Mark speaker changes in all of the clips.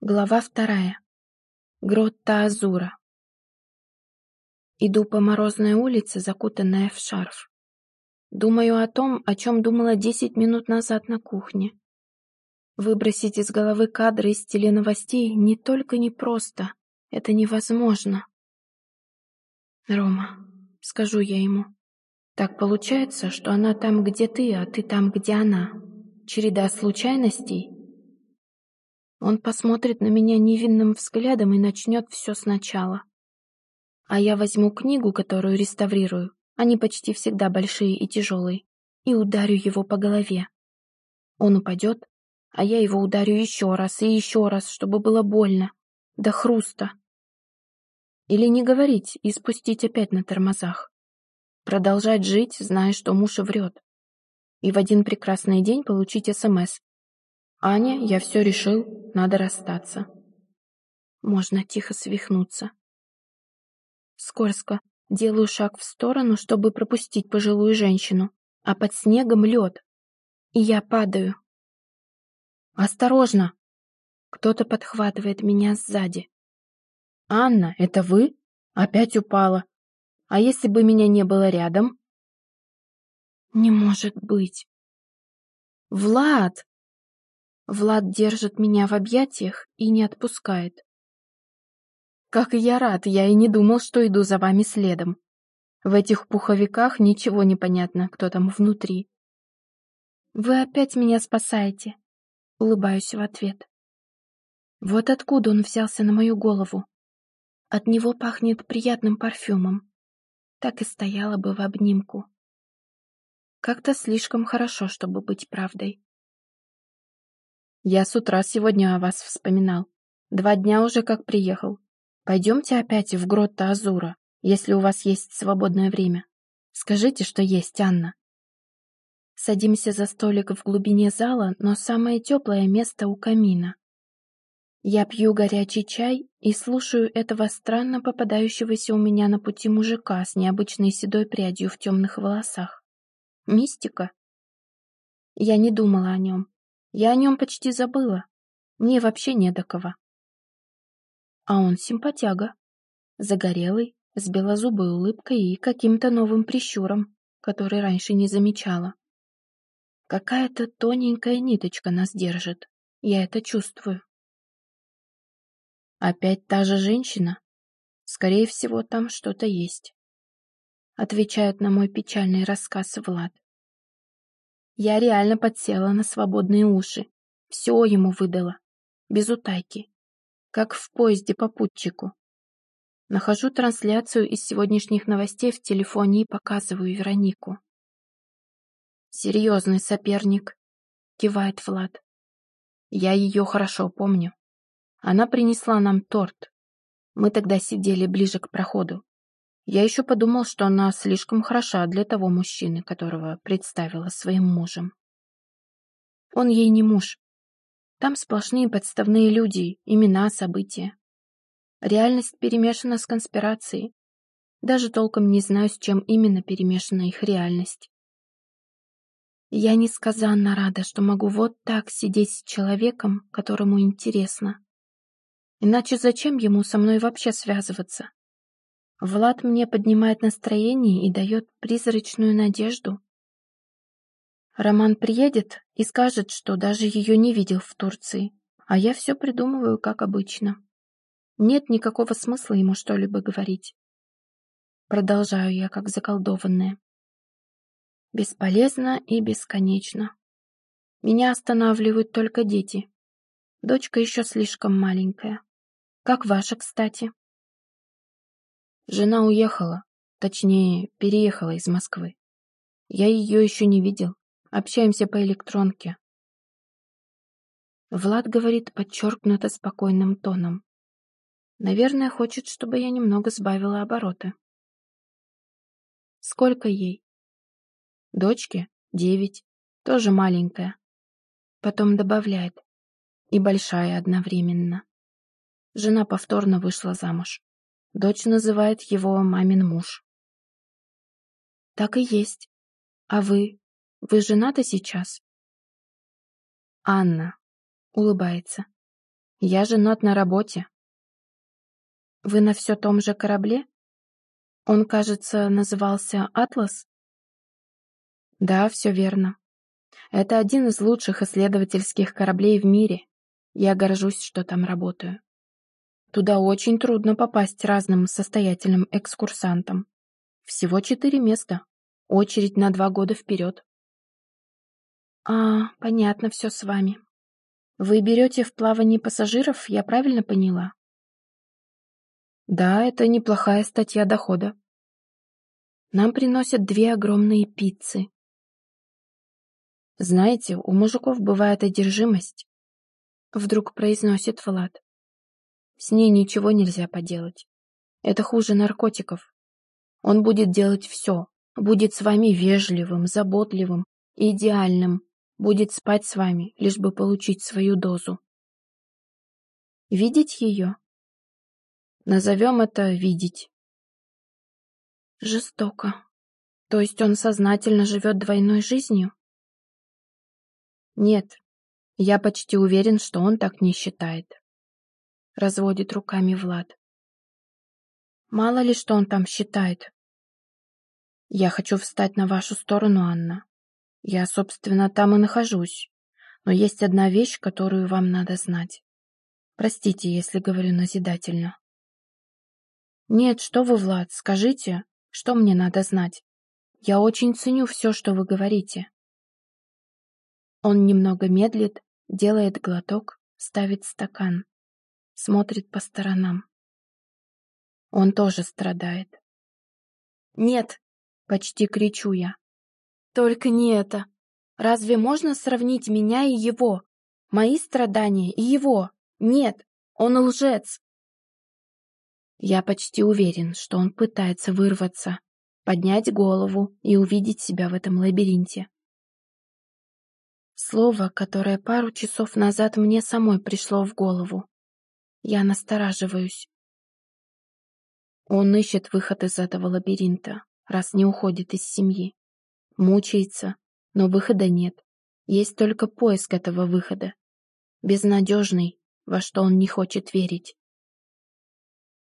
Speaker 1: Глава вторая. Гротта Азура. Иду по морозной улице, закутанная в шарф. Думаю о том, о чем думала десять минут назад на кухне. Выбросить из головы кадры из теленовостей не только непросто, это невозможно. Рома, скажу я ему, так получается, что она там, где ты, а ты там, где она. Череда случайностей — он посмотрит на меня невинным взглядом и начнет все сначала. А я возьму книгу, которую реставрирую, они почти всегда большие и тяжелые, и ударю его по голове. Он упадет, а я его ударю еще раз и еще раз, чтобы было больно, до хруста. Или не говорить и спустить опять на тормозах. Продолжать жить, зная, что муж врет. И в один прекрасный день получить СМС. «Аня, я все решил, надо расстаться». Можно тихо свихнуться. Скользко. Делаю шаг в сторону, чтобы пропустить пожилую женщину, а под снегом лед. И я падаю. «Осторожно!» Кто-то подхватывает меня сзади. «Анна, это вы? Опять упала. А если бы меня не было рядом?» «Не может быть!» «Влад!» Влад держит меня в объятиях и не отпускает. Как и я рад, я и не думал, что иду за вами следом. В этих пуховиках ничего не понятно, кто там внутри. Вы опять меня спасаете. Улыбаюсь в ответ. Вот откуда он взялся на мою голову. От него пахнет приятным парфюмом. Так и стояла бы в обнимку. Как-то слишком хорошо, чтобы быть правдой. Я с утра сегодня о вас вспоминал. Два дня уже как приехал. Пойдемте опять в Гротто Азура, если у вас есть свободное время. Скажите, что есть, Анна. Садимся за столик в глубине зала, но самое теплое место у камина. Я пью горячий чай и слушаю этого странно попадающегося у меня на пути мужика с необычной седой прядью в темных волосах. Мистика? Я не думала о нем, я о нем почти забыла. Мне вообще не до кого. А он симпатяга. Загорелый, с белозубой улыбкой и каким-то новым прищуром, который раньше не замечала. Какая-то тоненькая ниточка нас держит. Я это чувствую. Опять та же женщина? Скорее всего, там что-то есть. Отвечает на мой печальный рассказ Влад. Я реально подсела на свободные уши. Все ему выдала. Без утайки. Как в поезде попутчику. Нахожу трансляцию из сегодняшних новостей в телефоне и показываю Веронику. «Серьезный соперник», — кивает Влад. «Я ее хорошо помню. Она принесла нам торт. Мы тогда сидели ближе к проходу. Я еще подумал, что она слишком хороша для того мужчины, которого представила своим мужем. Он ей не муж. Там сплошные подставные люди, имена, события. Реальность перемешана с конспирацией. Даже толком не знаю, с чем именно перемешана их реальность. Я несказанно рада, что могу вот так сидеть с человеком, которому интересно. Иначе зачем ему со мной вообще связываться? Влад мне поднимает настроение и дает призрачную надежду. Роман приедет и скажет, что даже ее не видел в Турции, а я все придумываю, как обычно. Нет никакого смысла ему что-либо говорить. Продолжаю я, как заколдованная. Бесполезно и бесконечно. Меня останавливают только дети. Дочка еще слишком маленькая. Как ваша, кстати? Жена уехала, точнее, переехала из Москвы. Я ее еще не видел. Общаемся по электронке. Влад говорит подчеркнуто спокойным тоном. Наверное, хочет, чтобы я немного сбавила обороты. Сколько ей? Дочке? Девять. Тоже маленькая. Потом добавляет. И большая одновременно. Жена повторно вышла замуж. Дочь называет его мамин муж. Так и есть. А вы? Вы женаты сейчас? Анна. Улыбается. Я женат на работе. Вы на все том же корабле? Он, кажется, назывался «Атлас»? Да, все верно. Это один из лучших исследовательских кораблей в мире. Я горжусь, что там работаю. Туда очень трудно попасть разным состоятельным экскурсантам. Всего четыре места. Очередь на два года вперед. А, понятно все с вами. Вы берете в плавание пассажиров, я правильно поняла? Да, это неплохая статья дохода. Нам приносят две огромные пиццы. Знаете, у мужиков бывает одержимость. Вдруг произносит Влад. С ней ничего нельзя поделать. Это хуже наркотиков. Он будет делать все. Будет с вами вежливым, заботливым, идеальным. Будет спать с вами, лишь бы получить свою дозу. Видеть ее? Назовем это «видеть». Жестоко. То есть он сознательно живет двойной жизнью? Нет, я почти уверен, что он так не считает. Разводит руками Влад. Мало ли, что он там считает. Я хочу встать на вашу сторону, Анна. Я, собственно, там и нахожусь. Но есть одна вещь, которую вам надо знать. Простите, если говорю назидательно. Нет, что вы, Влад, скажите, что мне надо знать. Я очень ценю все, что вы говорите. Он немного медлит, делает глоток, ставит стакан, смотрит по сторонам. Он тоже страдает. «Нет!» — почти кричу я. «Только не это! Разве можно сравнить меня и его? Мои страдания и его? Нет! Он лжец!» Я почти уверен, что он пытается вырваться, поднять голову и увидеть себя в этом лабиринте. Слово, которое пару часов назад мне самой пришло в голову. Я настораживаюсь. Он ищет выход из этого лабиринта, раз не уходит из семьи. Мучается, но выхода нет. Есть только поиск этого выхода. Безнадежный, во что он не хочет верить.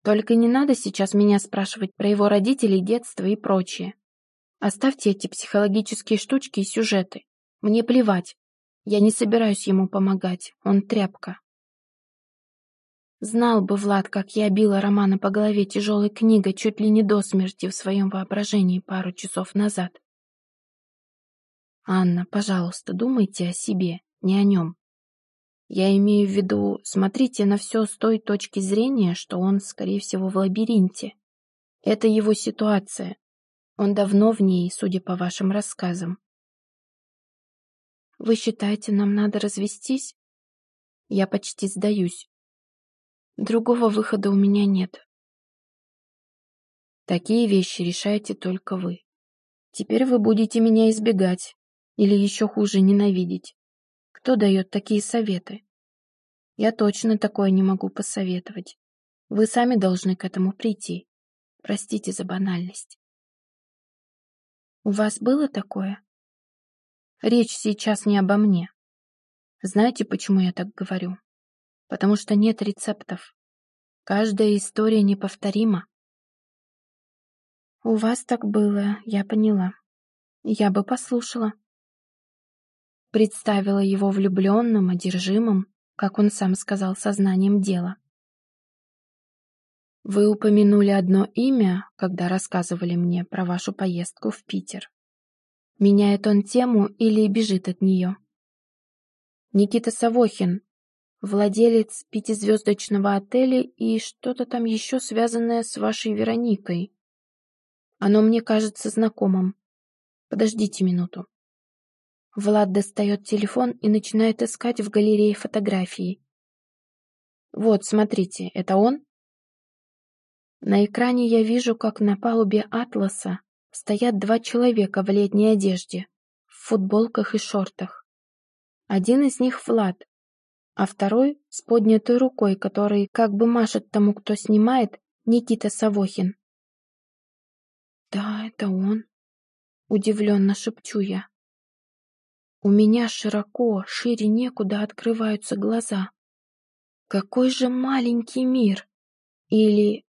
Speaker 1: Только не надо сейчас меня спрашивать про его родителей, детство и прочее. Оставьте эти психологические штучки и сюжеты. Мне плевать. Я не собираюсь ему помогать. Он тряпка. Знал бы Влад, как я била Романа по голове тяжелой книгой чуть ли не до смерти в своем воображении пару часов назад. Анна, пожалуйста, думайте о себе, не о нем. Я имею в виду, смотрите на все с той точки зрения, что он, скорее всего, в лабиринте. Это его ситуация. Он давно в ней, судя по вашим рассказам. Вы считаете, нам надо развестись? Я почти сдаюсь. Другого выхода у меня нет. Такие вещи решаете только вы. Теперь вы будете меня избегать или еще хуже ненавидеть. Кто дает такие советы? Я точно такое не могу посоветовать. Вы сами должны к этому прийти. Простите за банальность. У вас было такое? Речь сейчас не обо мне. Знаете, почему я так говорю? Потому что нет рецептов. Каждая история неповторима. У вас так было, я поняла. Я бы послушала. Представила его влюбленным, одержимым, как он сам сказал, сознанием дела. Вы упомянули одно имя, когда рассказывали мне про вашу поездку в Питер. Меняет он тему или бежит от нее? Никита Савохин, владелец пятизвездочного отеля и что-то там еще связанное с вашей Вероникой. Оно мне кажется знакомым. Подождите минуту. Влад достает телефон и начинает искать в галерее фотографии. Вот, смотрите, это он? На экране я вижу, как на палубе «Атласа» стоят два человека в летней одежде, в футболках и шортах. Один из них Влад, а второй с поднятой рукой, который как бы машет тому, кто снимает, Никита Савохин. «Да, это он», — удивленно шепчу я. У меня широко, шире некуда открываются глаза. Какой же маленький мир! Или